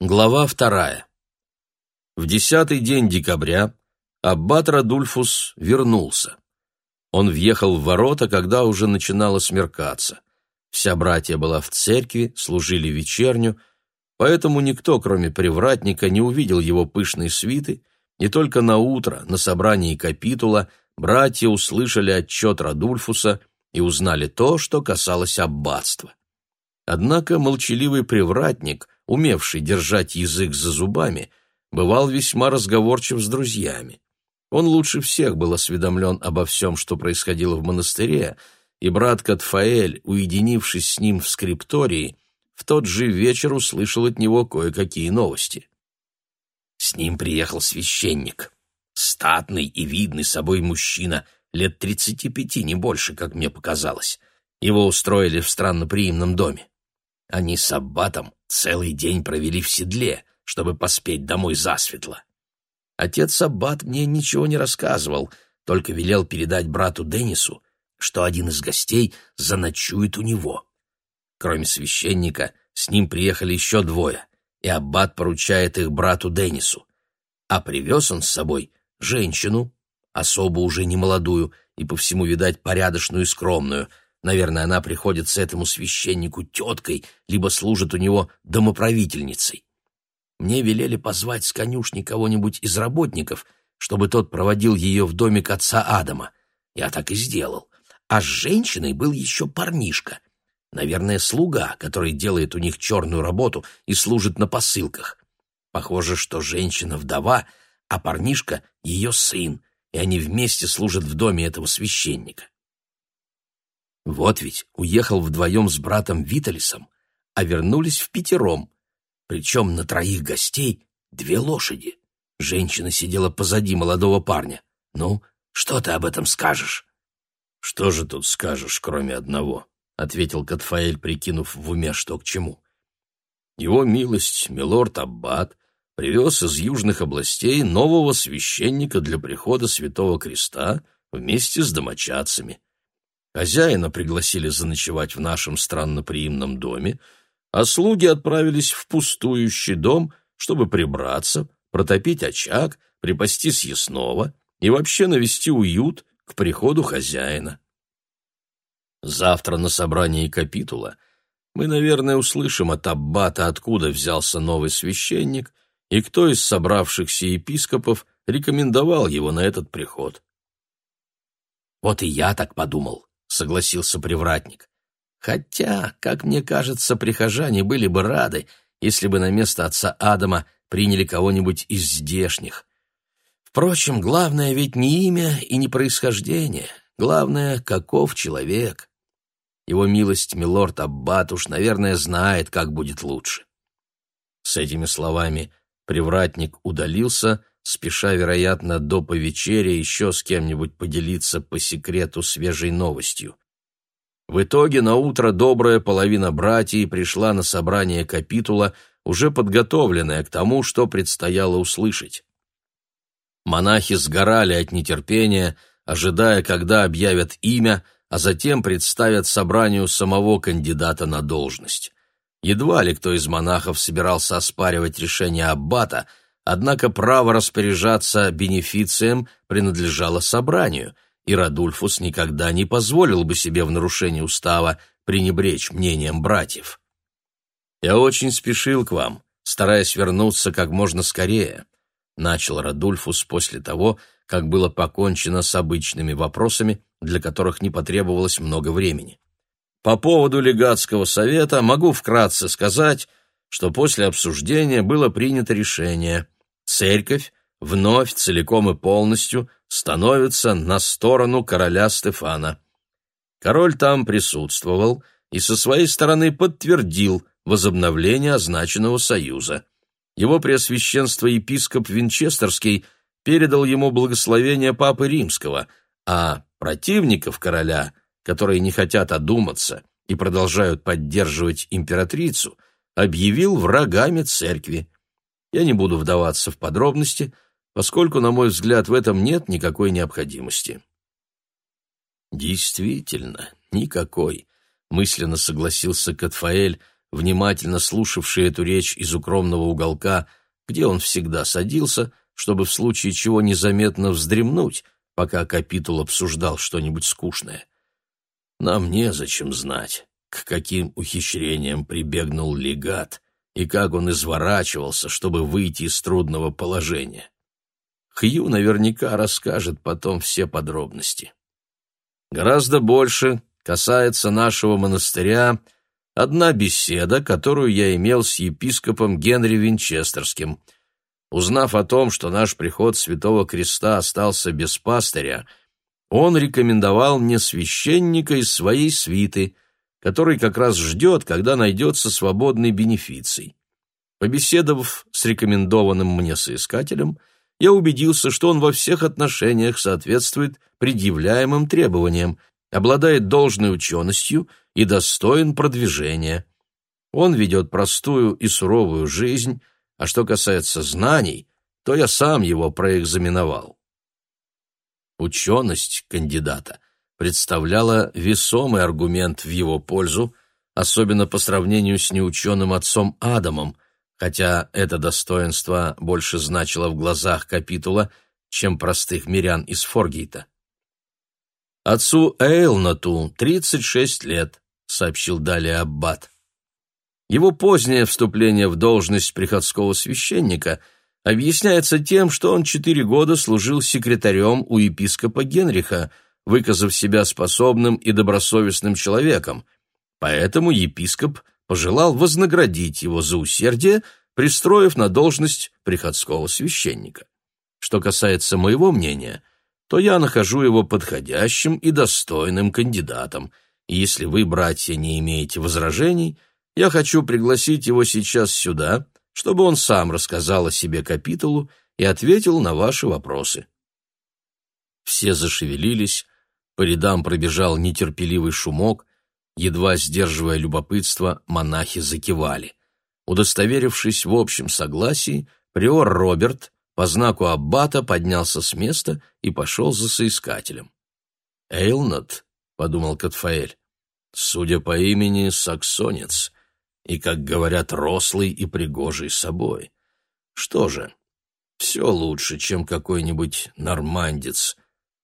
Глава вторая. В десятый день декабря аббат Радульфус вернулся. Он въехал в ворота, когда уже начинало смеркаться. Вся братья была в церкви, служили вечерню, поэтому никто, кроме привратника, не увидел его пышной свиты, и только на утро, на собрании капитула, братья услышали отчет Радульфуса и узнали то, что касалось аббатства. Однако молчаливый привратник — умевший держать язык за зубами, бывал весьма разговорчив с друзьями. Он лучше всех был осведомлен обо всем, что происходило в монастыре, и брат Катфаэль, уединившись с ним в скриптории, в тот же вечер услышал от него кое-какие новости. С ним приехал священник, статный и видный собой мужчина, лет тридцати пяти, не больше, как мне показалось. Его устроили в странноприимном доме. Они с Аббатом целый день провели в седле, чтобы поспеть домой засветло. Отец Аббат мне ничего не рассказывал, только велел передать брату Деннису, что один из гостей заночует у него. Кроме священника, с ним приехали еще двое, и Аббат поручает их брату Деннису. А привез он с собой женщину, особо уже не молодую и по всему, видать, порядочную и скромную — Наверное, она приходится этому священнику теткой, либо служит у него домоправительницей. Мне велели позвать с конюшни кого-нибудь из работников, чтобы тот проводил ее в домик отца Адама. Я так и сделал. А с женщиной был еще парнишка. Наверное, слуга, который делает у них черную работу и служит на посылках. Похоже, что женщина вдова, а парнишка — ее сын, и они вместе служат в доме этого священника. Вот ведь уехал вдвоем с братом Виталисом, а вернулись в пятером. Причем на троих гостей две лошади. Женщина сидела позади молодого парня. «Ну, что ты об этом скажешь?» «Что же тут скажешь, кроме одного?» — ответил Катфаэль, прикинув в уме, что к чему. «Его милость, милорд Аббат, привез из южных областей нового священника для прихода Святого Креста вместе с домочадцами. Хозяина пригласили заночевать в нашем странноприимном доме, а слуги отправились в пустующий дом, чтобы прибраться, протопить очаг, припасти съестного и вообще навести уют к приходу хозяина. Завтра на собрании капитула мы, наверное, услышим от аббата, откуда взялся новый священник и кто из собравшихся епископов рекомендовал его на этот приход. Вот и я так подумал, — согласился привратник. «Хотя, как мне кажется, прихожане были бы рады, если бы на место отца Адама приняли кого-нибудь из здешних. Впрочем, главное ведь не имя и не происхождение, главное, каков человек. Его милость милорд Аббат уж, наверное, знает, как будет лучше». С этими словами привратник удалился, — спеша, вероятно, до повечерия еще с кем-нибудь поделиться по секрету свежей новостью. В итоге на утро добрая половина братьев пришла на собрание капитула, уже подготовленная к тому, что предстояло услышать. Монахи сгорали от нетерпения, ожидая, когда объявят имя, а затем представят собранию самого кандидата на должность. Едва ли кто из монахов собирался оспаривать решение аббата – Однако право распоряжаться бенефицием принадлежало собранию, и Радульфус никогда не позволил бы себе в нарушении устава пренебречь мнением братьев. «Я очень спешил к вам, стараясь вернуться как можно скорее», начал Радульфус после того, как было покончено с обычными вопросами, для которых не потребовалось много времени. По поводу легатского совета могу вкратце сказать, что после обсуждения было принято решение – церковь вновь целиком и полностью становится на сторону короля Стефана. Король там присутствовал и со своей стороны подтвердил возобновление означенного союза. Его преосвященство епископ Винчестерский передал ему благословение Папы Римского, а противников короля, которые не хотят одуматься и продолжают поддерживать императрицу, объявил врагами церкви. Я не буду вдаваться в подробности, поскольку, на мой взгляд, в этом нет никакой необходимости. Действительно, никакой, мысленно согласился Катфаэль, внимательно слушавший эту речь из укромного уголка, где он всегда садился, чтобы в случае чего незаметно вздремнуть, пока капитул обсуждал что-нибудь скучное. Нам незачем знать, к каким ухищрениям прибегнул легат и как он изворачивался, чтобы выйти из трудного положения. Хью наверняка расскажет потом все подробности. Гораздо больше касается нашего монастыря одна беседа, которую я имел с епископом Генри Винчестерским. Узнав о том, что наш приход Святого Креста остался без пастыря, он рекомендовал мне священника из своей свиты, который как раз ждет, когда найдется свободный бенефиций. Побеседовав с рекомендованным мне соискателем, я убедился, что он во всех отношениях соответствует предъявляемым требованиям, обладает должной ученостью и достоин продвижения. Он ведет простую и суровую жизнь, а что касается знаний, то я сам его проэкзаменовал. Ученость кандидата представляла весомый аргумент в его пользу, особенно по сравнению с неученым отцом Адамом, хотя это достоинство больше значило в глазах капитула, чем простых мирян из Форгейта. «Отцу Эйлнату 36 лет», — сообщил далее Аббат. Его позднее вступление в должность приходского священника объясняется тем, что он четыре года служил секретарем у епископа Генриха, выказав себя способным и добросовестным человеком. Поэтому епископ пожелал вознаградить его за усердие, пристроив на должность приходского священника. Что касается моего мнения, то я нахожу его подходящим и достойным кандидатом, и если вы, братья, не имеете возражений, я хочу пригласить его сейчас сюда, чтобы он сам рассказал о себе капитулу и ответил на ваши вопросы. Все зашевелились, по рядам пробежал нетерпеливый шумок, едва сдерживая любопытство, монахи закивали. Удостоверившись в общем согласии, приор Роберт по знаку аббата поднялся с места и пошел за соискателем. «Эйлнот», — подумал Катфаэль, — «судя по имени, саксонец, и, как говорят, рослый и пригожий собой. Что же, все лучше, чем какой-нибудь нормандец,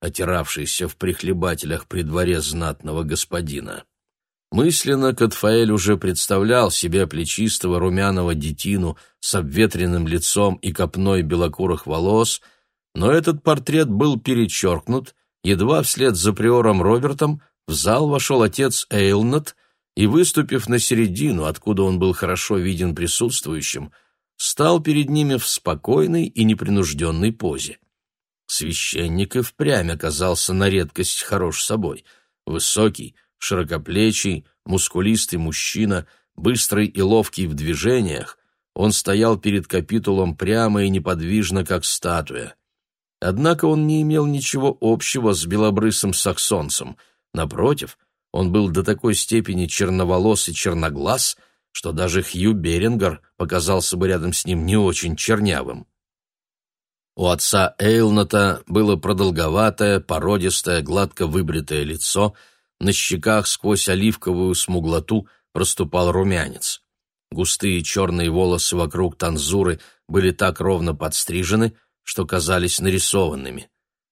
отиравшийся в прихлебателях при дворе знатного господина. Мысленно Катфаэль уже представлял себе плечистого румяного детину с обветренным лицом и копной белокурых волос, но этот портрет был перечеркнут, едва вслед за приором Робертом в зал вошел отец Эйлнот и, выступив на середину, откуда он был хорошо виден присутствующим, стал перед ними в спокойной и непринужденной позе. Священник и впрямь оказался на редкость хорош собой. Высокий, широкоплечий, мускулистый мужчина, быстрый и ловкий в движениях, он стоял перед капитулом прямо и неподвижно, как статуя. Однако он не имел ничего общего с белобрысым саксонцем. Напротив, он был до такой степени черноволос и черноглаз, что даже Хью Берингер показался бы рядом с ним не очень чернявым. У отца Эйлната было продолговатое, породистое, гладко выбритое лицо, на щеках сквозь оливковую смуглоту проступал румянец. Густые черные волосы вокруг танзуры были так ровно подстрижены, что казались нарисованными.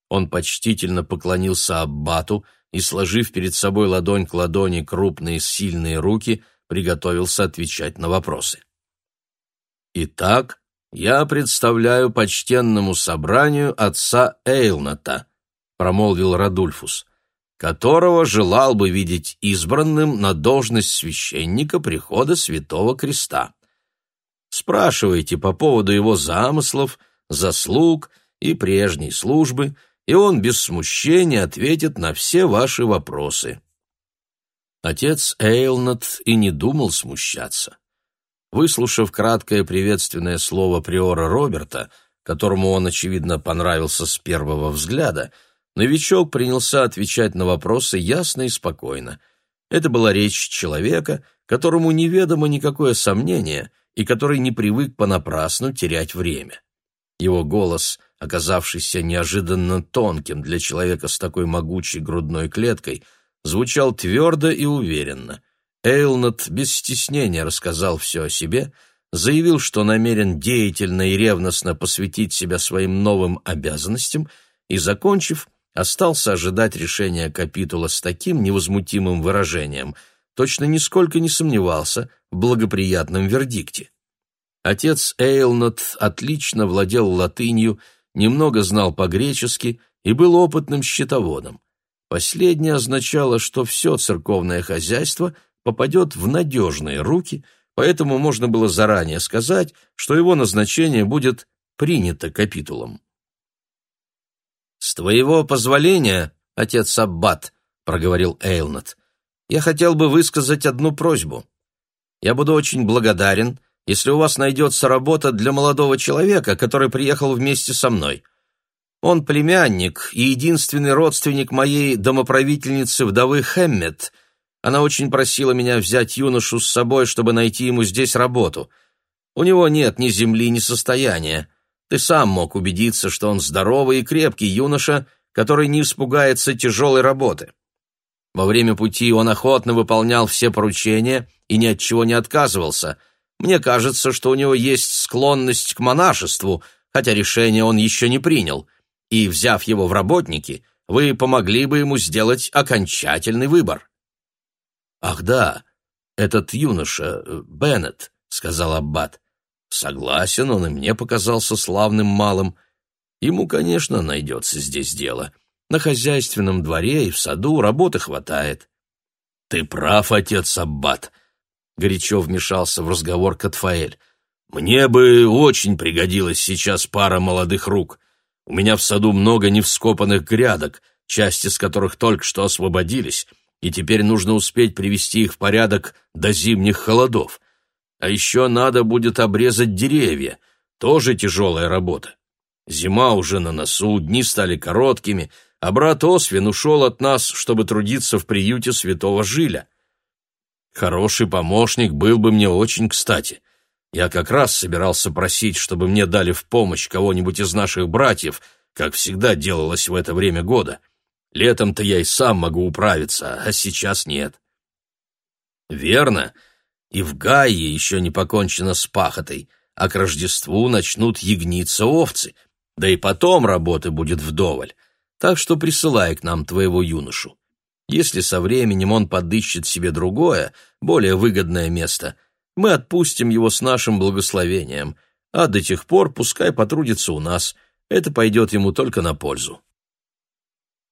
Он почтительно поклонился аббату и, сложив перед собой ладонь к ладони крупные сильные руки, приготовился отвечать на вопросы. «Итак, я представляю почтенному собранию отца Эйлната», — промолвил Радульфус, «которого желал бы видеть избранным на должность священника прихода Святого Креста. Спрашивайте по поводу его замыслов, заслуг и прежней службы, и он без смущения ответит на все ваши вопросы». Отец Эйлнат и не думал смущаться. Выслушав краткое приветственное слово приора Роберта, которому он, очевидно, понравился с первого взгляда, новичок принялся отвечать на вопросы ясно и спокойно. Это была речь человека, которому неведомо никакое сомнение и который не привык понапрасну терять время. Его голос, оказавшийся неожиданно тонким для человека с такой могучей грудной клеткой, звучал твердо и уверенно. Эйлнат без стеснения рассказал все о себе, заявил, что намерен деятельно и ревностно посвятить себя своим новым обязанностям и, закончив, остался ожидать решения капитула с таким невозмутимым выражением, точно нисколько не сомневался в благоприятном вердикте. Отец Эйлнот отлично владел латынью, немного знал по-гречески и был опытным счетоводом. Последнее означало, что все церковное хозяйство попадет в надежные руки, поэтому можно было заранее сказать, что его назначение будет принято капитулом. «С твоего позволения, отец Аббат», — проговорил Эйлнот, — «я хотел бы высказать одну просьбу. Я буду очень благодарен, если у вас найдется работа для молодого человека, который приехал вместе со мной. Он племянник и единственный родственник моей домоправительницы вдовы Хэммет. Она очень просила меня взять юношу с собой, чтобы найти ему здесь работу. У него нет ни земли, ни состояния. Ты сам мог убедиться, что он здоровый и крепкий юноша, который не испугается тяжелой работы. Во время пути он охотно выполнял все поручения и ни от чего не отказывался. Мне кажется, что у него есть склонность к монашеству, хотя решение он еще не принял — и, взяв его в работники, вы помогли бы ему сделать окончательный выбор. «Ах да, этот юноша, э, Беннет», — сказал Аббат. «Согласен, он и мне показался славным малым. Ему, конечно, найдется здесь дело. На хозяйственном дворе и в саду работы хватает». «Ты прав, отец Аббат», — горячо вмешался в разговор Катфаэль. «Мне бы очень пригодилась сейчас пара молодых рук. У меня в саду много невскопанных грядок, части из которых только что освободились, и теперь нужно успеть привести их в порядок до зимних холодов. А еще надо будет обрезать деревья, тоже тяжелая работа. Зима уже на носу, дни стали короткими, а брат Освин ушел от нас, чтобы трудиться в приюте святого Жиля. Хороший помощник был бы мне очень кстати. Я как раз собирался просить, чтобы мне дали в помощь кого-нибудь из наших братьев, как всегда делалось в это время года. Летом-то я и сам могу управиться, а сейчас нет. Верно. И в Гае еще не покончено с пахотой, а к Рождеству начнут ягниться овцы, да и потом работы будет вдоволь. Так что присылай к нам твоего юношу. Если со временем он подыщет себе другое, более выгодное место — мы отпустим его с нашим благословением, а до тех пор пускай потрудится у нас, это пойдет ему только на пользу».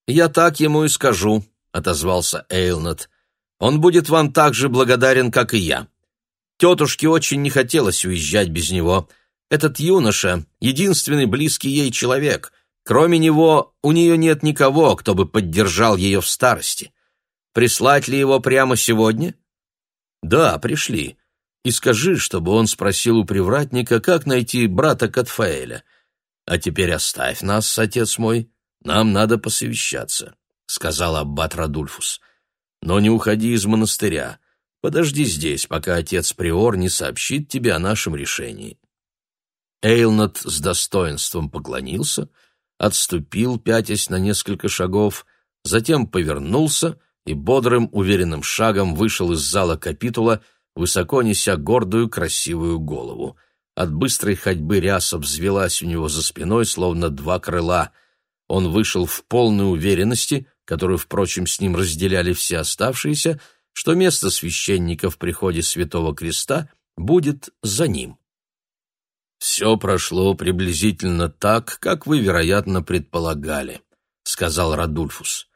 «Я так ему и скажу», — отозвался Эйлнет. «Он будет вам так же благодарен, как и я. Тетушке очень не хотелось уезжать без него. Этот юноша — единственный близкий ей человек. Кроме него, у нее нет никого, кто бы поддержал ее в старости. Прислать ли его прямо сегодня?» «Да, пришли и скажи, чтобы он спросил у привратника, как найти брата Катфаэля. А теперь оставь нас, отец мой, нам надо посовещаться», — сказал аббат Радульфус. «Но не уходи из монастыря. Подожди здесь, пока отец Приор не сообщит тебе о нашем решении». Эйлнат с достоинством поклонился, отступил, пятясь на несколько шагов, затем повернулся и бодрым, уверенным шагом вышел из зала капитула, высоко неся гордую красивую голову. От быстрой ходьбы ряса взвелась у него за спиной, словно два крыла. Он вышел в полной уверенности, которую, впрочем, с ним разделяли все оставшиеся, что место священника в приходе Святого Креста будет за ним. «Все прошло приблизительно так, как вы, вероятно, предполагали», — сказал Радульфус.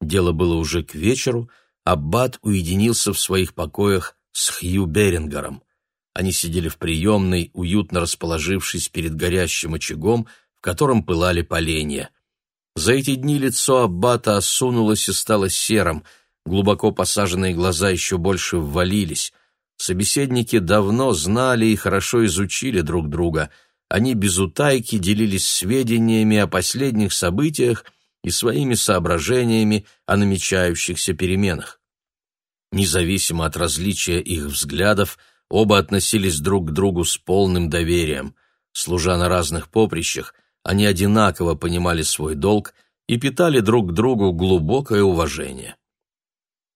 Дело было уже к вечеру, аббат уединился в своих покоях с Хью Берингером. Они сидели в приемной, уютно расположившись перед горящим очагом, в котором пылали поленья. За эти дни лицо Аббата осунулось и стало серым, глубоко посаженные глаза еще больше ввалились. Собеседники давно знали и хорошо изучили друг друга. Они без утайки делились сведениями о последних событиях и своими соображениями о намечающихся переменах. Независимо от различия их взглядов, оба относились друг к другу с полным доверием. Служа на разных поприщах, они одинаково понимали свой долг и питали друг к другу глубокое уважение.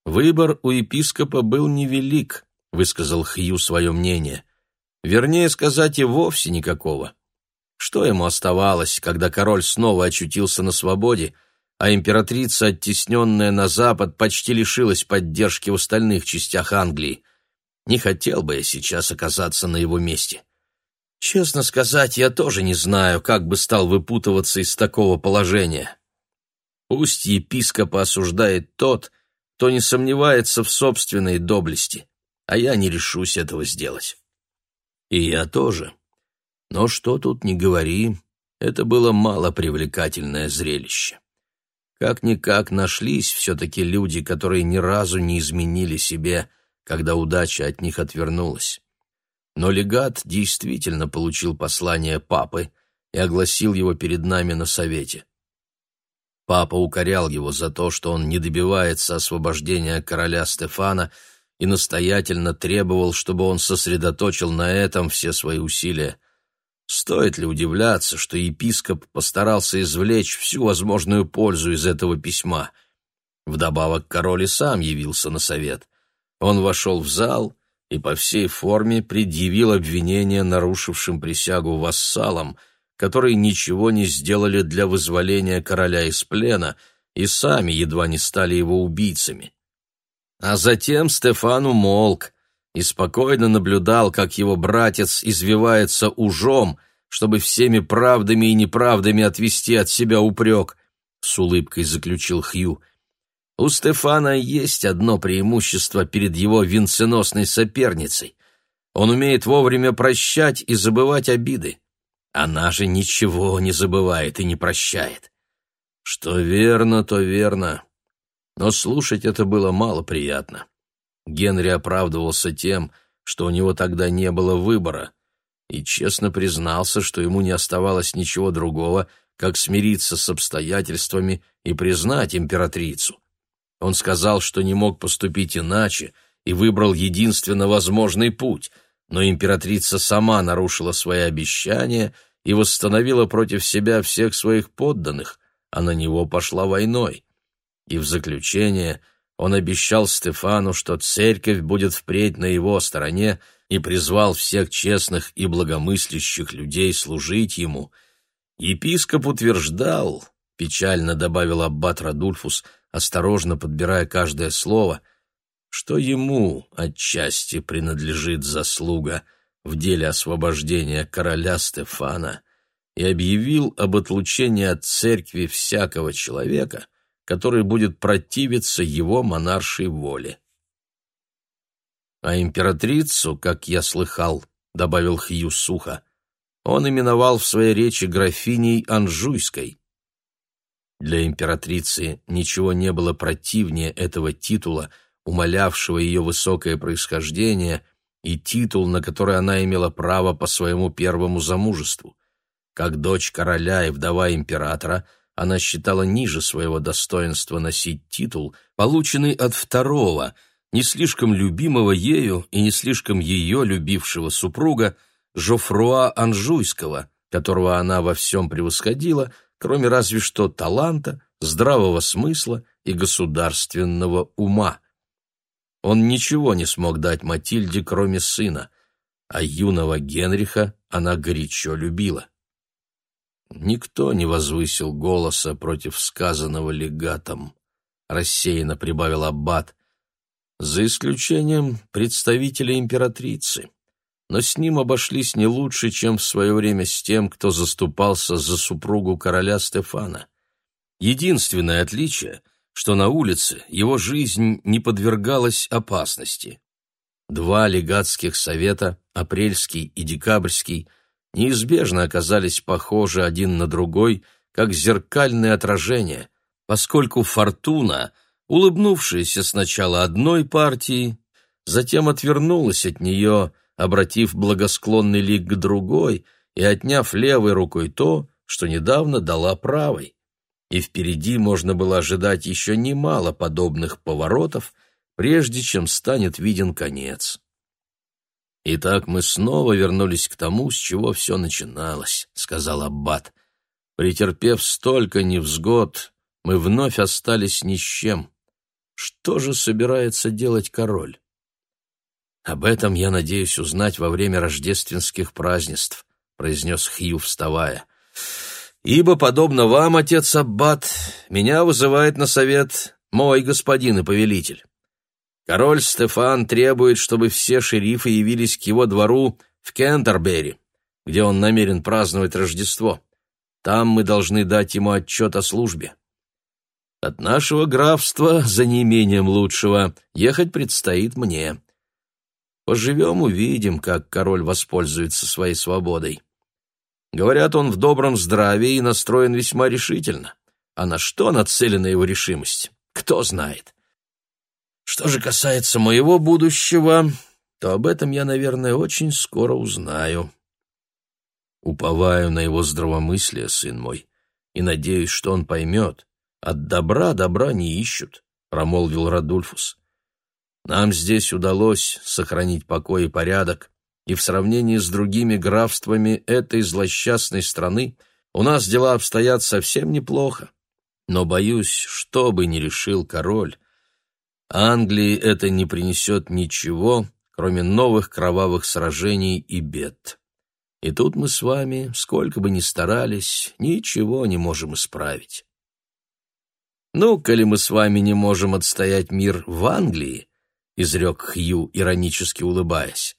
Выбор у епископа был невелик, высказал Хью свое мнение. Вернее сказать, и вовсе никакого. Что ему оставалось, когда король снова очутился на свободе, а императрица, оттесненная на запад, почти лишилась поддержки в остальных частях Англии? Не хотел бы я сейчас оказаться на его месте. Честно сказать, я тоже не знаю, как бы стал выпутываться из такого положения. Пусть епископа осуждает тот, кто не сомневается в собственной доблести, а я не решусь этого сделать. И я тоже. Но что тут не говори, это было малопривлекательное зрелище. Как-никак нашлись все-таки люди, которые ни разу не изменили себе, когда удача от них отвернулась. Но легат действительно получил послание папы и огласил его перед нами на совете. Папа укорял его за то, что он не добивается освобождения короля Стефана и настоятельно требовал, чтобы он сосредоточил на этом все свои усилия. Стоит ли удивляться, что епископ постарался извлечь всю возможную пользу из этого письма? Вдобавок король и сам явился на совет. Он вошел в зал и по всей форме предъявил обвинение нарушившим присягу вассалам, которые ничего не сделали для вызволения короля из плена и сами едва не стали его убийцами. А затем Стефан умолк и спокойно наблюдал, как его братец извивается ужом, чтобы всеми правдами и неправдами отвести от себя упрек, — с улыбкой заключил Хью. У Стефана есть одно преимущество перед его венценосной соперницей. Он умеет вовремя прощать и забывать обиды. Она же ничего не забывает и не прощает. Что верно, то верно но слушать это было мало приятно. Генри оправдывался тем, что у него тогда не было выбора, и честно признался, что ему не оставалось ничего другого, как смириться с обстоятельствами и признать императрицу. Он сказал, что не мог поступить иначе и выбрал единственно возможный путь, но императрица сама нарушила свои обещания и восстановила против себя всех своих подданных, а на него пошла войной. И в заключение он обещал Стефану, что церковь будет впредь на его стороне, и призвал всех честных и благомыслящих людей служить ему. Епископ утверждал, печально добавил аббат Радульфус, осторожно подбирая каждое слово, что ему отчасти принадлежит заслуга в деле освобождения короля Стефана и объявил об отлучении от церкви всякого человека, который будет противиться его монаршей воле. А императрицу, как я слыхал, добавил Хью сухо, он именовал в своей речи графиней Анжуйской. Для императрицы ничего не было противнее этого титула, умалявшего ее высокое происхождение, и титул, на который она имела право по своему первому замужеству. Как дочь короля и вдова императора – она считала ниже своего достоинства носить титул, полученный от второго, не слишком любимого ею и не слишком ее любившего супруга Жофруа Анжуйского, которого она во всем превосходила, кроме разве что таланта, здравого смысла и государственного ума. Он ничего не смог дать Матильде, кроме сына, а юного Генриха она горячо любила. Никто не возвысил голоса против сказанного легатом, рассеянно прибавил аббат, за исключением представителя императрицы. Но с ним обошлись не лучше, чем в свое время с тем, кто заступался за супругу короля Стефана. Единственное отличие, что на улице его жизнь не подвергалась опасности. Два легатских совета, апрельский и декабрьский, неизбежно оказались похожи один на другой, как зеркальные отражения, поскольку фортуна, улыбнувшаяся сначала одной партии, затем отвернулась от нее, обратив благосклонный лик к другой и отняв левой рукой то, что недавно дала правой. И впереди можно было ожидать еще немало подобных поворотов, прежде чем станет виден конец. «Итак, мы снова вернулись к тому, с чего все начиналось», — сказал Аббат. «Претерпев столько невзгод, мы вновь остались ни с чем. Что же собирается делать король? Об этом я надеюсь узнать во время рождественских празднеств, произнес Хью, вставая. Ибо, подобно вам, отец Аббат, меня вызывает на совет мой господин и повелитель. Король Стефан требует, чтобы все шерифы явились к его двору в Кентербери, где он намерен праздновать Рождество. Там мы должны дать ему отчет о службе. От нашего графства, за неимением лучшего, ехать предстоит мне. Поживем, увидим, как король воспользуется своей свободой. Говорят, он в добром здравии и настроен весьма решительно. А на что нацелена его решимость? Кто знает. Что же касается моего будущего, то об этом я, наверное, очень скоро узнаю. Уповаю на его здравомыслие, сын мой, и надеюсь, что он поймет, от добра добра не ищут, промолвил Радульфус. Нам здесь удалось сохранить покой и порядок, и в сравнении с другими графствами этой злосчастной страны у нас дела обстоят совсем неплохо. Но боюсь, что бы ни решил король, Англии это не принесет ничего, кроме новых кровавых сражений и бед. И тут мы с вами, сколько бы ни старались, ничего не можем исправить. «Ну, коли мы с вами не можем отстоять мир в Англии», — изрек Хью, иронически улыбаясь,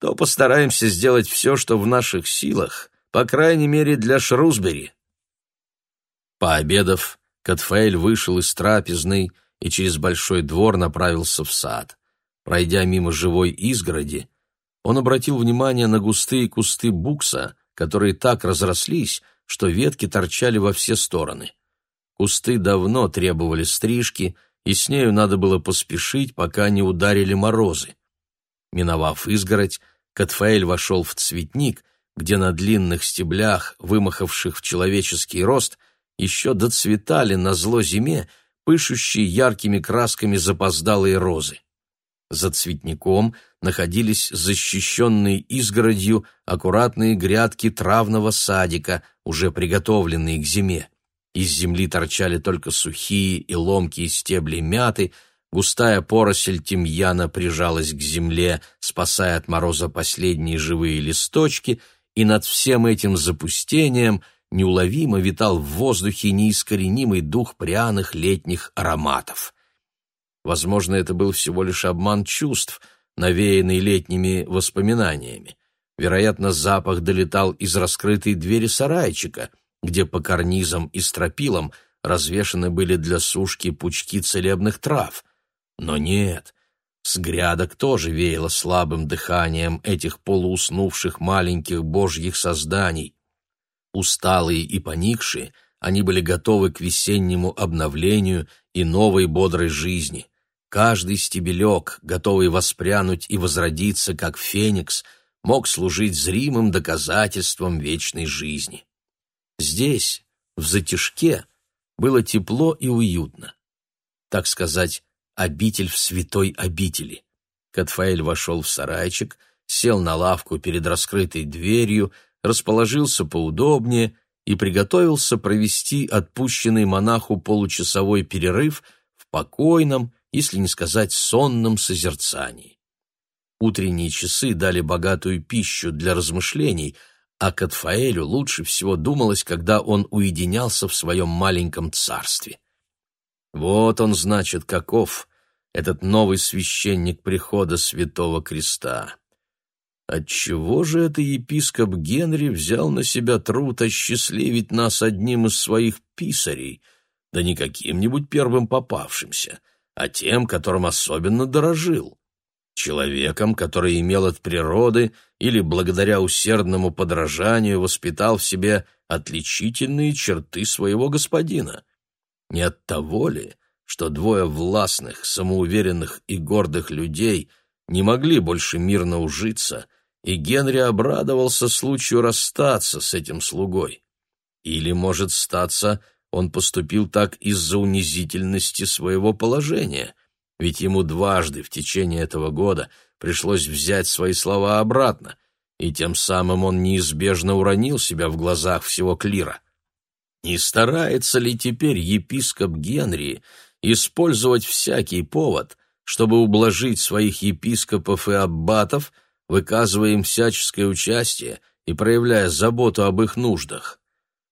«то постараемся сделать все, что в наших силах, по крайней мере для Шрусбери». Пообедав, Катфаэль вышел из трапезной и через большой двор направился в сад. Пройдя мимо живой изгороди, он обратил внимание на густые кусты букса, которые так разрослись, что ветки торчали во все стороны. Кусты давно требовали стрижки, и с нею надо было поспешить, пока не ударили морозы. Миновав изгородь, Катфаэль вошел в цветник, где на длинных стеблях, вымахавших в человеческий рост, еще доцветали на зло зиме пышущие яркими красками запоздалые розы. За цветником находились защищенные изгородью аккуратные грядки травного садика, уже приготовленные к зиме. Из земли торчали только сухие и ломкие стебли мяты, густая поросль тимьяна прижалась к земле, спасая от мороза последние живые листочки, и над всем этим запустением неуловимо витал в воздухе неискоренимый дух пряных летних ароматов. Возможно, это был всего лишь обман чувств, навеянный летними воспоминаниями. Вероятно, запах долетал из раскрытой двери сарайчика — где по карнизам и стропилам развешаны были для сушки пучки целебных трав. Но нет, с грядок тоже веяло слабым дыханием этих полууснувших маленьких божьих созданий. Усталые и поникшие, они были готовы к весеннему обновлению и новой бодрой жизни. Каждый стебелек, готовый воспрянуть и возродиться, как феникс, мог служить зримым доказательством вечной жизни. Здесь, в затишке, было тепло и уютно. Так сказать, обитель в святой обители. Катфаэль вошел в сарайчик, сел на лавку перед раскрытой дверью, расположился поудобнее и приготовился провести отпущенный монаху получасовой перерыв в покойном, если не сказать сонном созерцании. Утренние часы дали богатую пищу для размышлений — а Катфаэлю лучше всего думалось, когда он уединялся в своем маленьком царстве. Вот он, значит, каков, этот новый священник прихода Святого Креста. Отчего же это епископ Генри взял на себя труд осчастливить нас одним из своих писарей, да не каким-нибудь первым попавшимся, а тем, которым особенно дорожил? Человеком, который имел от природы или благодаря усердному подражанию воспитал в себе отличительные черты своего господина. Не от того ли, что двое властных, самоуверенных и гордых людей не могли больше мирно ужиться, и Генри обрадовался случаю расстаться с этим слугой? Или, может, статься, он поступил так из-за унизительности своего положения — ведь ему дважды в течение этого года пришлось взять свои слова обратно, и тем самым он неизбежно уронил себя в глазах всего клира. Не старается ли теперь епископ Генри использовать всякий повод, чтобы ублажить своих епископов и аббатов, выказывая им всяческое участие и проявляя заботу об их нуждах.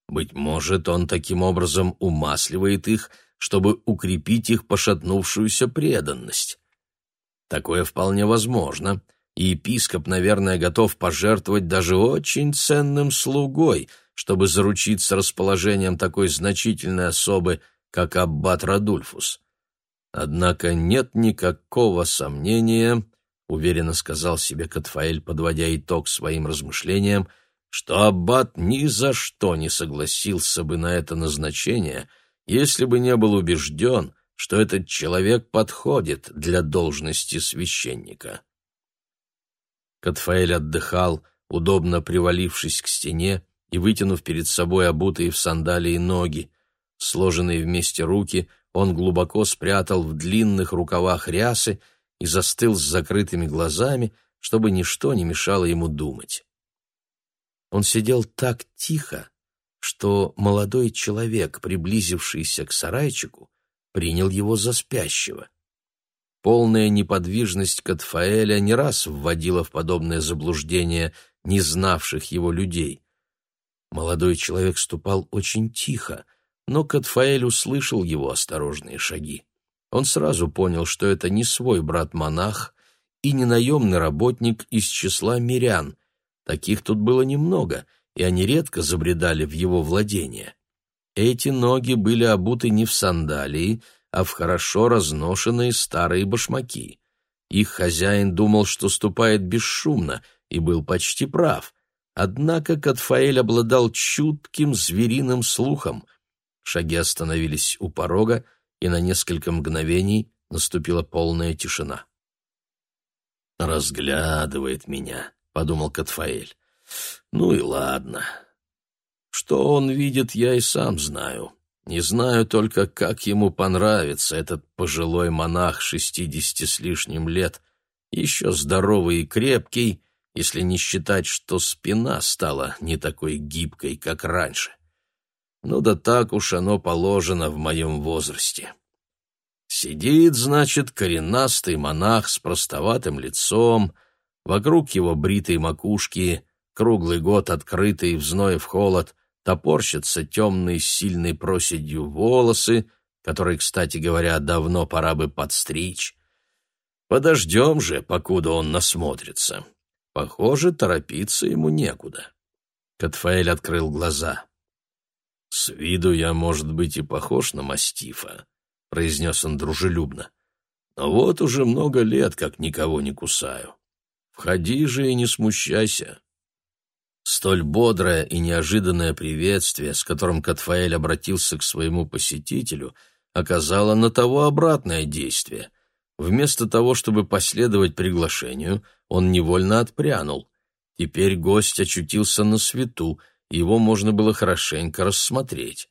Быть может, он таким образом умасливает их, чтобы укрепить их пошатнувшуюся преданность. Такое вполне возможно, и епископ, наверное, готов пожертвовать даже очень ценным слугой, чтобы заручиться расположением такой значительной особы, как аббат Радульфус. Однако нет никакого сомнения, уверенно сказал себе Катфаэль, подводя итог своим размышлениям, что аббат ни за что не согласился бы на это назначение, если бы не был убежден, что этот человек подходит для должности священника. Катфаэль отдыхал, удобно привалившись к стене и вытянув перед собой обутые в сандалии ноги. Сложенные вместе руки он глубоко спрятал в длинных рукавах рясы и застыл с закрытыми глазами, чтобы ничто не мешало ему думать. Он сидел так тихо, что молодой человек, приблизившийся к сарайчику, принял его за спящего. Полная неподвижность Катфаэля не раз вводила в подобное заблуждение не знавших его людей. Молодой человек ступал очень тихо, но Катфаэль услышал его осторожные шаги. Он сразу понял, что это не свой брат-монах и не наемный работник из числа мирян. Таких тут было немного, и они редко забредали в его владение. Эти ноги были обуты не в сандалии, а в хорошо разношенные старые башмаки. Их хозяин думал, что ступает бесшумно, и был почти прав. Однако Катфаэль обладал чутким звериным слухом. Шаги остановились у порога, и на несколько мгновений наступила полная тишина. «Разглядывает меня», — подумал Катфаэль. «Ну и ладно. Что он видит, я и сам знаю. Не знаю только, как ему понравится этот пожилой монах шестидесяти с лишним лет, еще здоровый и крепкий, если не считать, что спина стала не такой гибкой, как раньше. Ну да так уж оно положено в моем возрасте. Сидит, значит, коренастый монах с простоватым лицом, вокруг его бритой макушки, круглый год открытый в зной в холод, топорщатся темные с сильной проседью волосы, которые, кстати говоря, давно пора бы подстричь. Подождем же, покуда он насмотрится. Похоже, торопиться ему некуда. Катфаэль открыл глаза. «С виду я, может быть, и похож на мастифа», — произнес он дружелюбно. «Но вот уже много лет, как никого не кусаю. Входи же и не смущайся». Столь бодрое и неожиданное приветствие, с которым Катфаэль обратился к своему посетителю, оказало на того обратное действие. Вместо того, чтобы последовать приглашению, он невольно отпрянул. Теперь гость очутился на свету, его можно было хорошенько рассмотреть.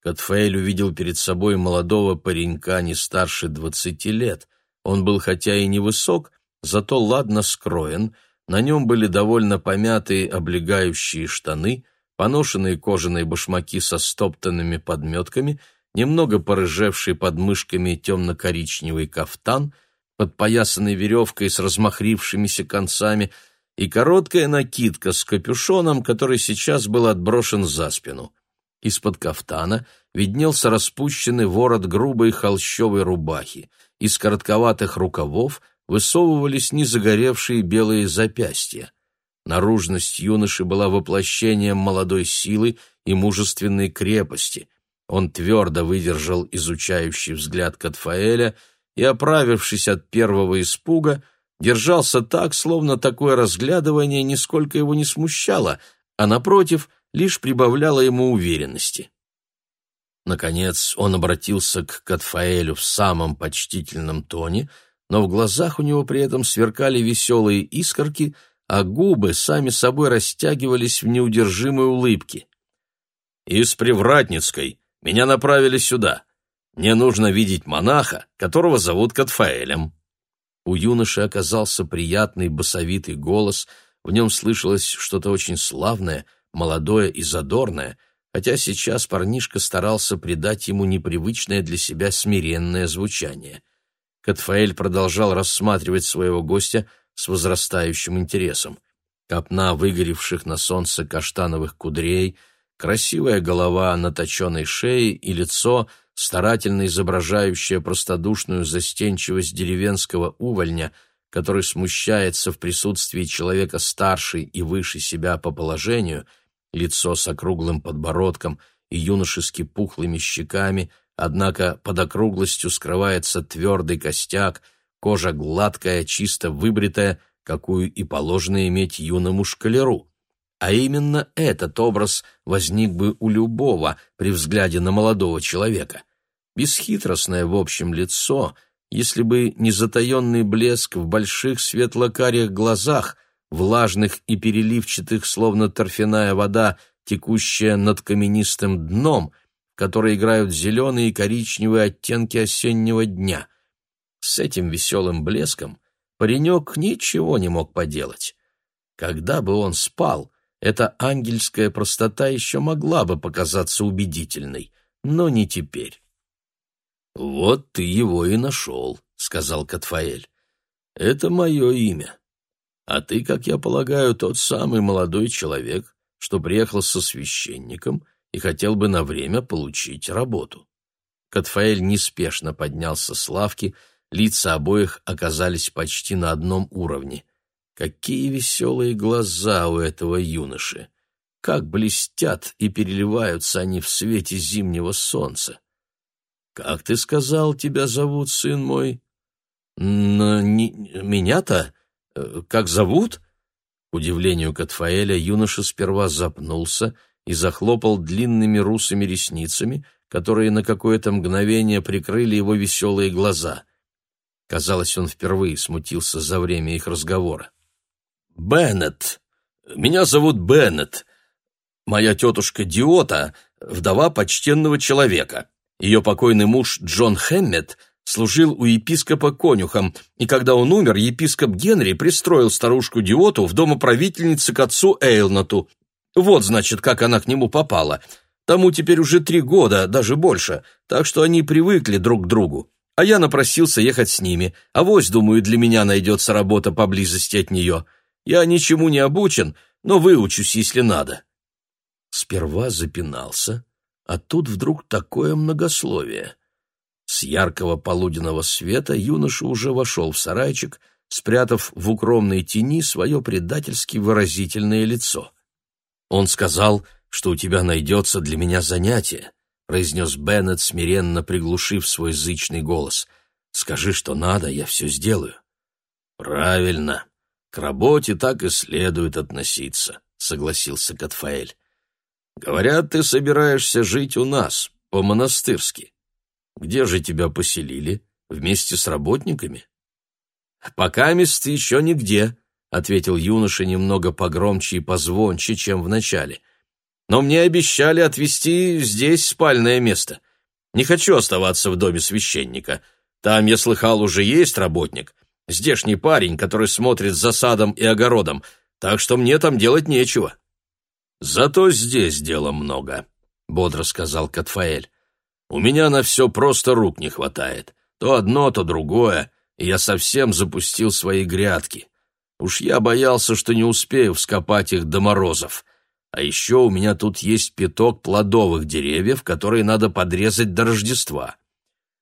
Катфаэль увидел перед собой молодого паренька не старше двадцати лет. Он был хотя и невысок, зато ладно скроен — на нем были довольно помятые облегающие штаны, поношенные кожаные башмаки со стоптанными подметками, немного порыжевший под мышками темно-коричневый кафтан, подпоясанный веревкой с размахрившимися концами, и короткая накидка с капюшоном, который сейчас был отброшен за спину. Из-под кафтана виднелся распущенный ворот грубой холщовой рубахи. Из коротковатых рукавов высовывались незагоревшие белые запястья. Наружность юноши была воплощением молодой силы и мужественной крепости. Он твердо выдержал изучающий взгляд Катфаэля и, оправившись от первого испуга, держался так, словно такое разглядывание нисколько его не смущало, а, напротив, лишь прибавляло ему уверенности. Наконец он обратился к Катфаэлю в самом почтительном тоне — но в глазах у него при этом сверкали веселые искорки, а губы сами собой растягивались в неудержимой улыбке. «Из Привратницкой меня направили сюда. Мне нужно видеть монаха, которого зовут Катфаэлем». У юноши оказался приятный басовитый голос, в нем слышалось что-то очень славное, молодое и задорное, хотя сейчас парнишка старался придать ему непривычное для себя смиренное звучание. Катфаэль продолжал рассматривать своего гостя с возрастающим интересом. Копна выгоревших на солнце каштановых кудрей, красивая голова на точенной шее и лицо, старательно изображающее простодушную застенчивость деревенского увольня, который смущается в присутствии человека старше и выше себя по положению — лицо с округлым подбородком и юношески пухлыми щеками, однако под округлостью скрывается твердый костяк, кожа гладкая, чисто выбритая, какую и положено иметь юному шкалеру. А именно этот образ возник бы у любого при взгляде на молодого человека. Бесхитростное в общем лицо, если бы не затаенный блеск в больших светло-карих глазах — влажных и переливчатых, словно торфяная вода, текущая над каменистым дном, в которой играют зеленые и коричневые оттенки осеннего дня. С этим веселым блеском паренек ничего не мог поделать. Когда бы он спал, эта ангельская простота еще могла бы показаться убедительной, но не теперь. «Вот ты его и нашел», — сказал Катфаэль. «Это мое имя. А ты, как я полагаю, тот самый молодой человек, что приехал со священником и хотел бы на время получить работу. Катфаэль неспешно поднялся с лавки, лица обоих оказались почти на одном уровне. Какие веселые глаза у этого юноши! Как блестят и переливаются они в свете зимнего солнца! «Как ты сказал, тебя зовут, сын мой?» «Меня-то?» Э, как зовут?» К удивлению Катфаэля юноша сперва запнулся и захлопал длинными русыми ресницами, которые на какое-то мгновение прикрыли его веселые глаза. Казалось, он впервые смутился за время их разговора. «Беннет. Меня зовут Беннет. Моя тетушка Диота — вдова почтенного человека. Ее покойный муж Джон Хэммет служил у епископа конюхом, и когда он умер, епископ Генри пристроил старушку Диоту в домоправительнице к отцу Эйлнату. Вот, значит, как она к нему попала. Тому теперь уже три года, даже больше, так что они привыкли друг к другу. А я напросился ехать с ними. А вось, думаю, для меня найдется работа поблизости от нее. Я ничему не обучен, но выучусь, если надо. Сперва запинался, а тут вдруг такое многословие. С яркого полуденного света юноша уже вошел в сарайчик, спрятав в укромной тени свое предательски выразительное лицо. «Он сказал, что у тебя найдется для меня занятие», — произнес Беннет, смиренно приглушив свой зычный голос. «Скажи, что надо, я все сделаю». «Правильно. К работе так и следует относиться», — согласился Катфаэль. «Говорят, ты собираешься жить у нас, по-монастырски». Где же тебя поселили? Вместе с работниками? Пока мест еще нигде, ответил юноша немного погромче и позвонче, чем в начале. Но мне обещали отвезти здесь спальное место. Не хочу оставаться в доме священника. Там, я слыхал, уже есть работник. Здешний парень, который смотрит за садом и огородом, так что мне там делать нечего. Зато здесь дела много, бодро сказал Катфаэль. У меня на все просто рук не хватает. То одно, то другое, и я совсем запустил свои грядки. Уж я боялся, что не успею вскопать их до морозов. А еще у меня тут есть пяток плодовых деревьев, которые надо подрезать до Рождества.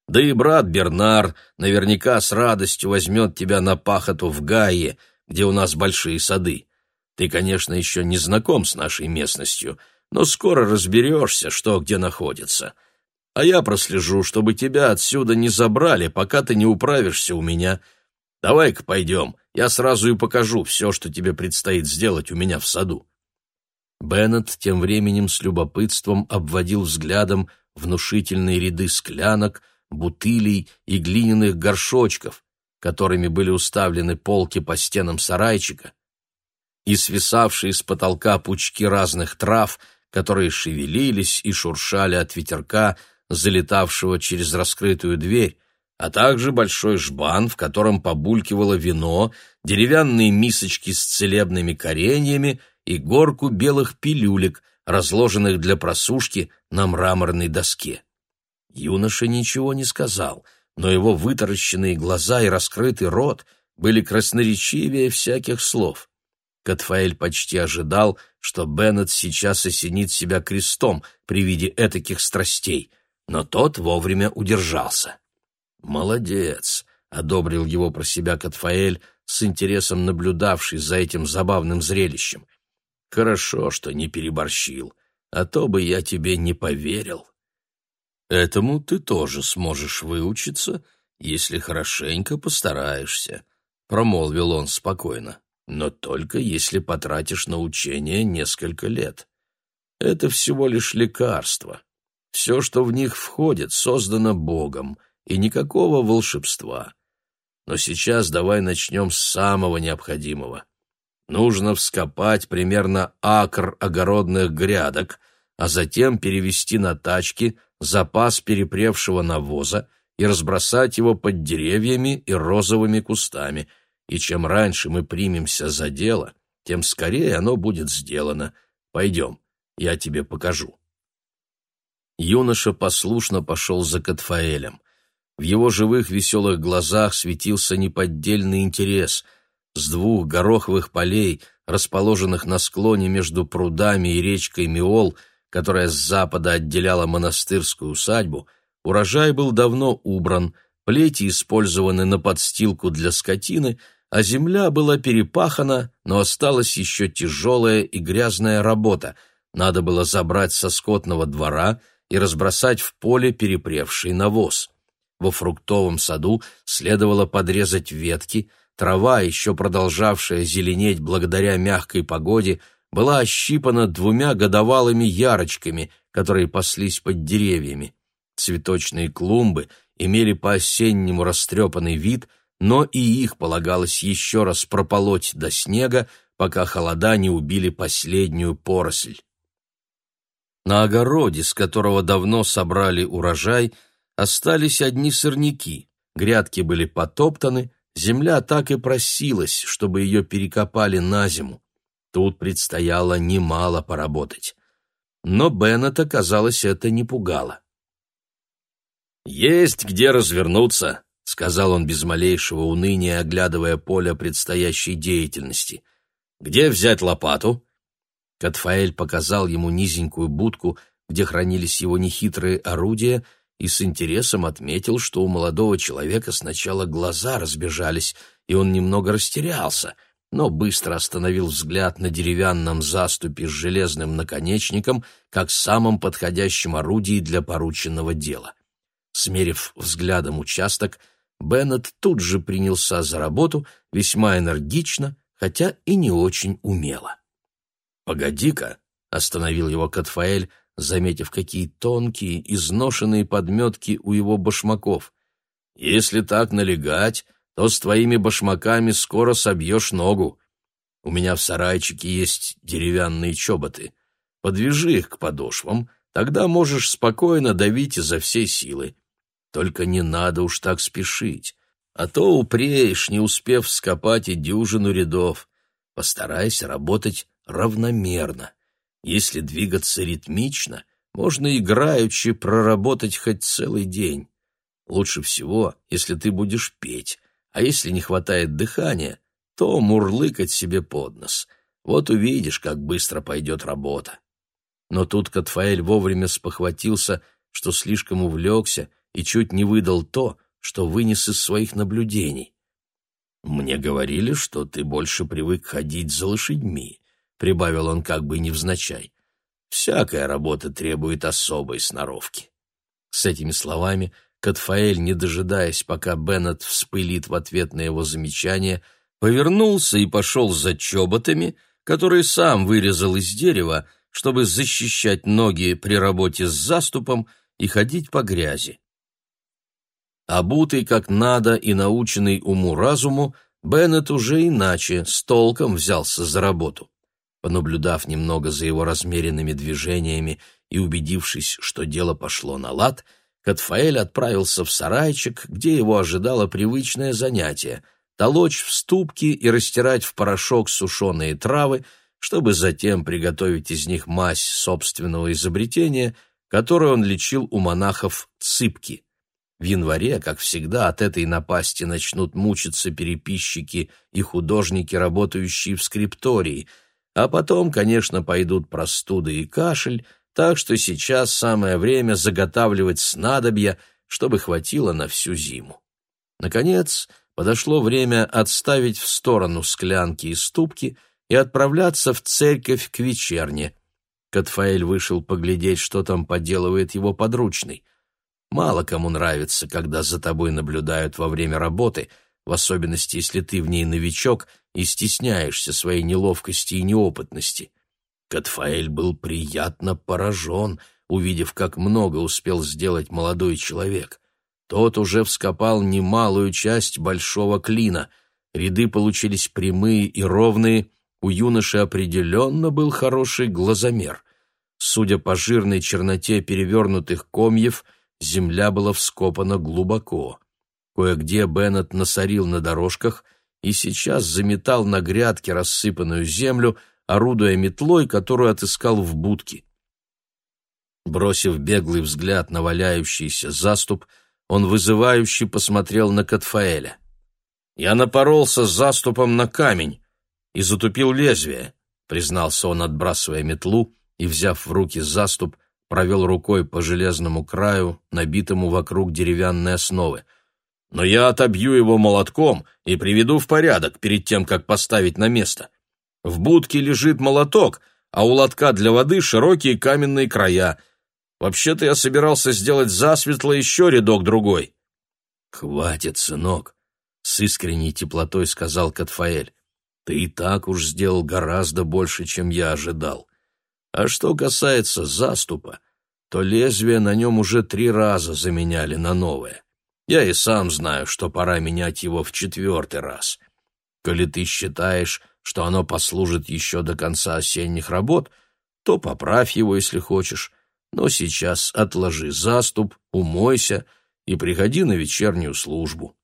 Да и брат Бернар наверняка с радостью возьмет тебя на пахоту в Гае, где у нас большие сады. Ты, конечно, еще не знаком с нашей местностью, но скоро разберешься, что где находится а я прослежу, чтобы тебя отсюда не забрали, пока ты не управишься у меня. Давай-ка пойдем, я сразу и покажу все, что тебе предстоит сделать у меня в саду». Беннет тем временем с любопытством обводил взглядом внушительные ряды склянок, бутылей и глиняных горшочков, которыми были уставлены полки по стенам сарайчика, и свисавшие с потолка пучки разных трав, которые шевелились и шуршали от ветерка, залетавшего через раскрытую дверь, а также большой жбан, в котором побулькивало вино, деревянные мисочки с целебными кореньями и горку белых пилюлек, разложенных для просушки на мраморной доске. Юноша ничего не сказал, но его вытаращенные глаза и раскрытый рот были красноречивее всяких слов. Катфаэль почти ожидал, что Беннет сейчас осенит себя крестом при виде этаких страстей, но тот вовремя удержался. «Молодец!» — одобрил его про себя Катфаэль, с интересом наблюдавший за этим забавным зрелищем. «Хорошо, что не переборщил, а то бы я тебе не поверил». «Этому ты тоже сможешь выучиться, если хорошенько постараешься», — промолвил он спокойно. «Но только если потратишь на учение несколько лет. Это всего лишь лекарство. Все, что в них входит, создано Богом, и никакого волшебства. Но сейчас давай начнем с самого необходимого. Нужно вскопать примерно акр огородных грядок, а затем перевести на тачки запас перепревшего навоза и разбросать его под деревьями и розовыми кустами. И чем раньше мы примемся за дело, тем скорее оно будет сделано. Пойдем, я тебе покажу. Юноша послушно пошел за Катфаэлем. В его живых веселых глазах светился неподдельный интерес. С двух гороховых полей, расположенных на склоне между прудами и речкой Миол, которая с запада отделяла монастырскую усадьбу, урожай был давно убран, плети использованы на подстилку для скотины, а земля была перепахана, но осталась еще тяжелая и грязная работа. Надо было забрать со скотного двора и разбросать в поле перепревший навоз. Во фруктовом саду следовало подрезать ветки, трава, еще продолжавшая зеленеть благодаря мягкой погоде, была ощипана двумя годовалыми ярочками, которые паслись под деревьями. Цветочные клумбы имели по-осеннему растрепанный вид, но и их полагалось еще раз прополоть до снега, пока холода не убили последнюю поросль. На огороде, с которого давно собрали урожай, остались одни сорняки. Грядки были потоптаны, земля так и просилась, чтобы ее перекопали на зиму. Тут предстояло немало поработать. Но Беннета, казалось, это не пугало. «Есть где развернуться», — сказал он без малейшего уныния, оглядывая поле предстоящей деятельности. «Где взять лопату?» Катфаэль показал ему низенькую будку, где хранились его нехитрые орудия, и с интересом отметил, что у молодого человека сначала глаза разбежались, и он немного растерялся, но быстро остановил взгляд на деревянном заступе с железным наконечником как самом подходящем орудии для порученного дела. Смерив взглядом участок, Беннет тут же принялся за работу весьма энергично, хотя и не очень умело. «Погоди-ка», — остановил его Катфаэль, заметив, какие тонкие, изношенные подметки у его башмаков. «Если так налегать, то с твоими башмаками скоро собьешь ногу. У меня в сарайчике есть деревянные чоботы. Подвяжи их к подошвам, тогда можешь спокойно давить изо всей силы. Только не надо уж так спешить, а то упреешь, не успев скопать и дюжину рядов. Постарайся работать равномерно. Если двигаться ритмично, можно играючи проработать хоть целый день. Лучше всего, если ты будешь петь, а если не хватает дыхания, то мурлыкать себе под нос. Вот увидишь, как быстро пойдет работа. Но тут Катфаэль вовремя спохватился, что слишком увлекся и чуть не выдал то, что вынес из своих наблюдений. «Мне говорили, что ты больше привык ходить за лошадьми. — прибавил он как бы невзначай. «Всякая работа требует особой сноровки». С этими словами Катфаэль, не дожидаясь, пока Беннет вспылит в ответ на его замечание, повернулся и пошел за чоботами, которые сам вырезал из дерева, чтобы защищать ноги при работе с заступом и ходить по грязи. Обутый как надо и наученный уму-разуму, Беннет уже иначе, с толком взялся за работу. Понаблюдав немного за его размеренными движениями и убедившись, что дело пошло на лад, Катфаэль отправился в сарайчик, где его ожидало привычное занятие — толочь в ступки и растирать в порошок сушеные травы, чтобы затем приготовить из них мазь собственного изобретения, которую он лечил у монахов цыпки. В январе, как всегда, от этой напасти начнут мучиться переписчики и художники, работающие в скриптории, а потом, конечно, пойдут простуды и кашель, так что сейчас самое время заготавливать снадобья, чтобы хватило на всю зиму. Наконец, подошло время отставить в сторону склянки и ступки и отправляться в церковь к вечерне. Катфаэль вышел поглядеть, что там поделывает его подручный — Мало кому нравится, когда за тобой наблюдают во время работы, в особенности, если ты в ней новичок и стесняешься своей неловкости и неопытности. Катфаэль был приятно поражен, увидев, как много успел сделать молодой человек. Тот уже вскопал немалую часть большого клина. Ряды получились прямые и ровные, у юноши определенно был хороший глазомер. Судя по жирной черноте перевернутых комьев — земля была вскопана глубоко. Кое-где Беннет насорил на дорожках и сейчас заметал на грядке рассыпанную землю, орудуя метлой, которую отыскал в будке. Бросив беглый взгляд на валяющийся заступ, он вызывающе посмотрел на Катфаэля. «Я напоролся заступом на камень и затупил лезвие», — признался он, отбрасывая метлу и, взяв в руки заступ, провел рукой по железному краю, набитому вокруг деревянной основы. «Но я отобью его молотком и приведу в порядок перед тем, как поставить на место. В будке лежит молоток, а у лотка для воды широкие каменные края. Вообще-то я собирался сделать засветло еще рядок-другой». «Хватит, сынок», — с искренней теплотой сказал Катфаэль. «Ты и так уж сделал гораздо больше, чем я ожидал. А что касается заступа, то лезвие на нем уже три раза заменяли на новое. Я и сам знаю, что пора менять его в четвертый раз. Коли ты считаешь, что оно послужит еще до конца осенних работ, то поправь его, если хочешь, но сейчас отложи заступ, умойся и приходи на вечернюю службу.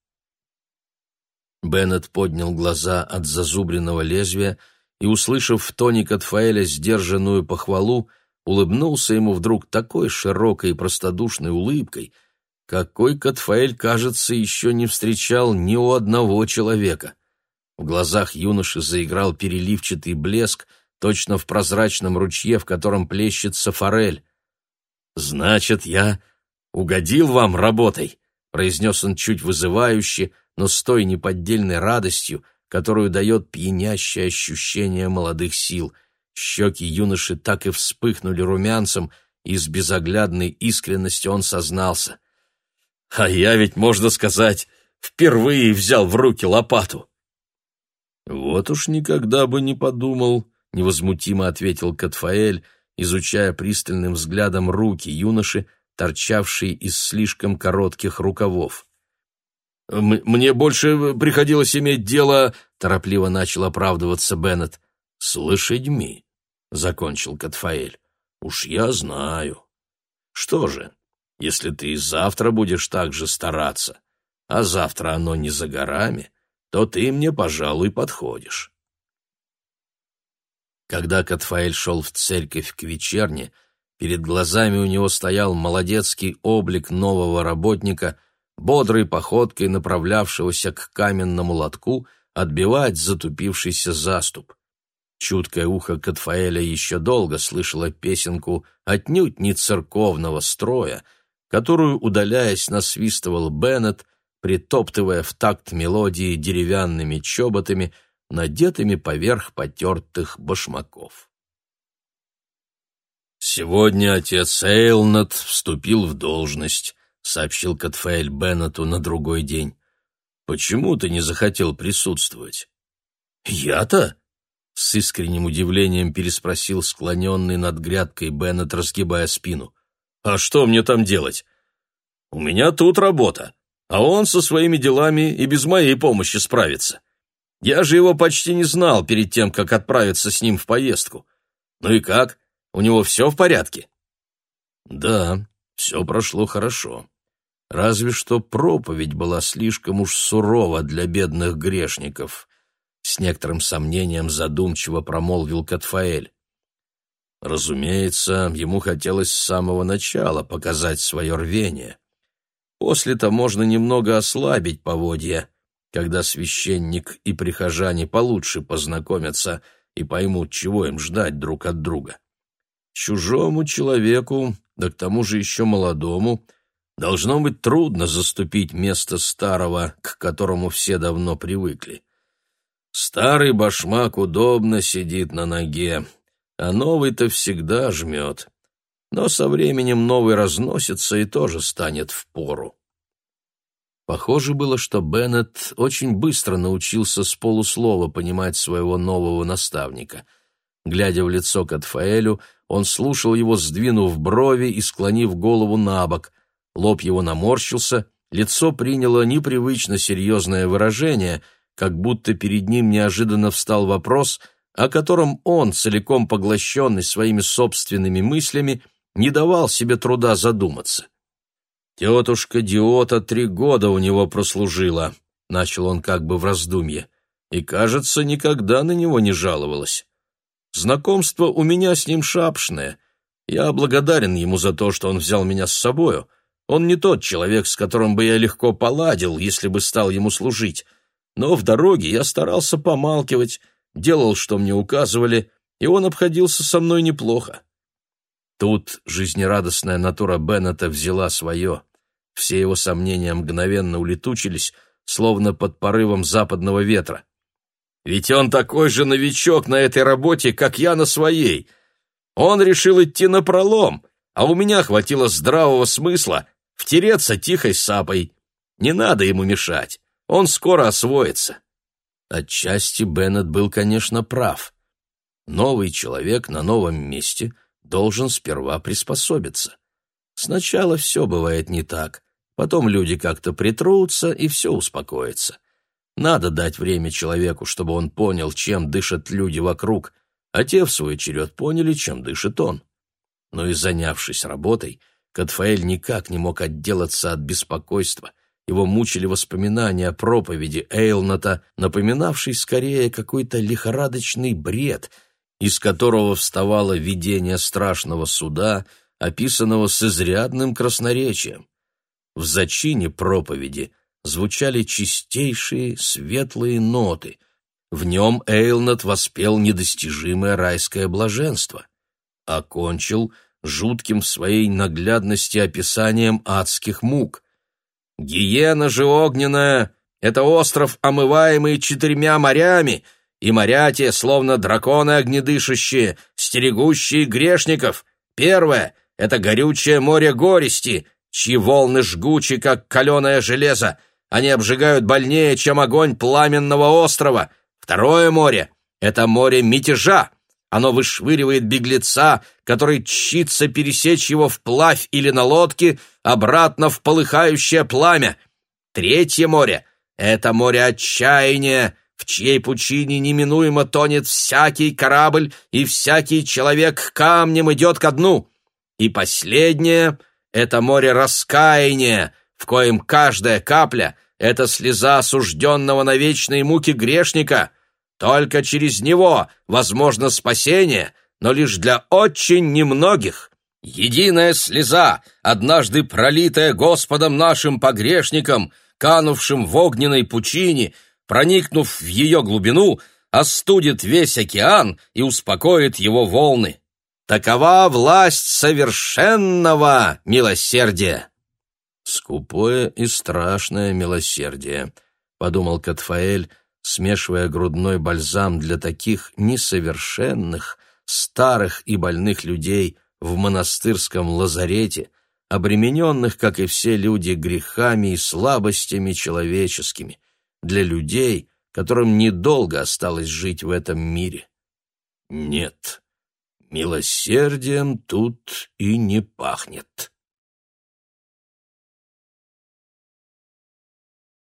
Беннет поднял глаза от зазубренного лезвия и, услышав в тоне Катфаэля сдержанную похвалу, улыбнулся ему вдруг такой широкой и простодушной улыбкой, какой Катфаэль, кажется, еще не встречал ни у одного человека. В глазах юноши заиграл переливчатый блеск, точно в прозрачном ручье, в котором плещется форель. «Значит, я угодил вам работой», — произнес он чуть вызывающе, но с той неподдельной радостью, которую дает пьянящее ощущение молодых сил. Щеки юноши так и вспыхнули румянцем, и с безоглядной искренностью он сознался. «А я ведь, можно сказать, впервые взял в руки лопату». «Вот уж никогда бы не подумал», — невозмутимо ответил Катфаэль, изучая пристальным взглядом руки юноши, торчавшие из слишком коротких рукавов. «Мне больше приходилось иметь дело...» — торопливо начал оправдываться Беннет. «С лошадьми», — закончил Катфаэль. «Уж я знаю. Что же, если ты и завтра будешь так же стараться, а завтра оно не за горами, то ты мне, пожалуй, подходишь». Когда Катфаэль шел в церковь к вечерне, перед глазами у него стоял молодецкий облик нового работника — бодрой походкой направлявшегося к каменному лотку отбивать затупившийся заступ. Чуткое ухо Катфаэля еще долго слышало песенку отнюдь не церковного строя, которую, удаляясь, насвистывал Беннет, притоптывая в такт мелодии деревянными чоботами, надетыми поверх потертых башмаков. Сегодня отец Эйлнат вступил в должность, — сообщил Катфаэль Беннету на другой день. «Почему ты не захотел присутствовать?» «Я-то?» — с искренним удивлением переспросил склоненный над грядкой Беннет, разгибая спину. «А что мне там делать? У меня тут работа, а он со своими делами и без моей помощи справится. Я же его почти не знал перед тем, как отправиться с ним в поездку. Ну и как? У него все в порядке?» «Да, все прошло хорошо. Разве что проповедь была слишком уж сурова для бедных грешников. с некоторым сомнением задумчиво промолвил Катфаэль. Разумеется, ему хотелось с самого начала показать свое рвение. После-то можно немного ослабить поводья, когда священник и прихожане получше познакомятся и поймут, чего им ждать друг от друга. Чужому человеку, да к тому же еще молодому, должно быть трудно заступить место старого, к которому все давно привыкли. Старый башмак удобно сидит на ноге, а новый-то всегда жмет. Но со временем новый разносится и тоже станет в пору. Похоже было, что Беннет очень быстро научился с полуслова понимать своего нового наставника. Глядя в лицо Катфаэлю, он слушал его, сдвинув брови и склонив голову на бок. Лоб его наморщился, лицо приняло непривычно серьезное выражение, как будто перед ним неожиданно встал вопрос, о котором он, целиком поглощенный своими собственными мыслями, не давал себе труда задуматься. «Тетушка Диота три года у него прослужила», — начал он как бы в раздумье, «и, кажется, никогда на него не жаловалась. Знакомство у меня с ним шапшное. Я благодарен ему за то, что он взял меня с собою. Он не тот человек, с которым бы я легко поладил, если бы стал ему служить. Но в дороге я старался помалкивать, делал, что мне указывали, и он обходился со мной неплохо. Тут жизнерадостная натура Беннета взяла свое. Все его сомнения мгновенно улетучились, словно под порывом западного ветра. «Ведь он такой же новичок на этой работе, как я на своей. Он решил идти на пролом, а у меня хватило здравого смысла втереться тихой сапой. Не надо ему мешать, он скоро освоится». Отчасти Беннет был, конечно, прав. Новый человек на новом месте должен сперва приспособиться. Сначала все бывает не так, потом люди как-то притрутся, и все успокоится. Надо дать время человеку, чтобы он понял, чем дышат люди вокруг, а те, в свой черед, поняли, чем дышит он. Но и занявшись работой, Катфаэль никак не мог отделаться от беспокойства. Его мучили воспоминания о проповеди Эйлната, напоминавшей скорее какой-то лихорадочный бред — из которого вставало видение страшного суда, описанного с изрядным красноречием. В зачине проповеди звучали чистейшие, светлые ноты. В нем Эйлнат воспел недостижимое райское блаженство. Окончил жутким в своей наглядности описанием адских мук. «Гиена же огненная — это остров, омываемый четырьмя морями», и моря те, словно драконы огнедышащие, стерегущие грешников. Первое — это горючее море горести, чьи волны жгучи, как каленое железо. Они обжигают больнее, чем огонь пламенного острова. Второе море — это море мятежа. Оно вышвыривает беглеца, который чится пересечь его вплавь или на лодке, обратно в полыхающее пламя. Третье море — это море отчаяния, в чьей пучине неминуемо тонет всякий корабль и всякий человек камнем идет ко дну. И последнее — это море раскаяния, в коем каждая капля — это слеза осужденного на вечные муки грешника. Только через него возможно спасение, но лишь для очень немногих. Единая слеза, однажды пролитая Господом нашим погрешником, канувшим в огненной пучине — проникнув в ее глубину, остудит весь океан и успокоит его волны. Такова власть совершенного милосердия. Скупое и страшное милосердие, подумал Катфаэль, смешивая грудной бальзам для таких несовершенных, старых и больных людей в монастырском лазарете, обремененных, как и все люди, грехами и слабостями человеческими для людей, которым недолго осталось жить в этом мире. Нет, милосердием тут и не пахнет.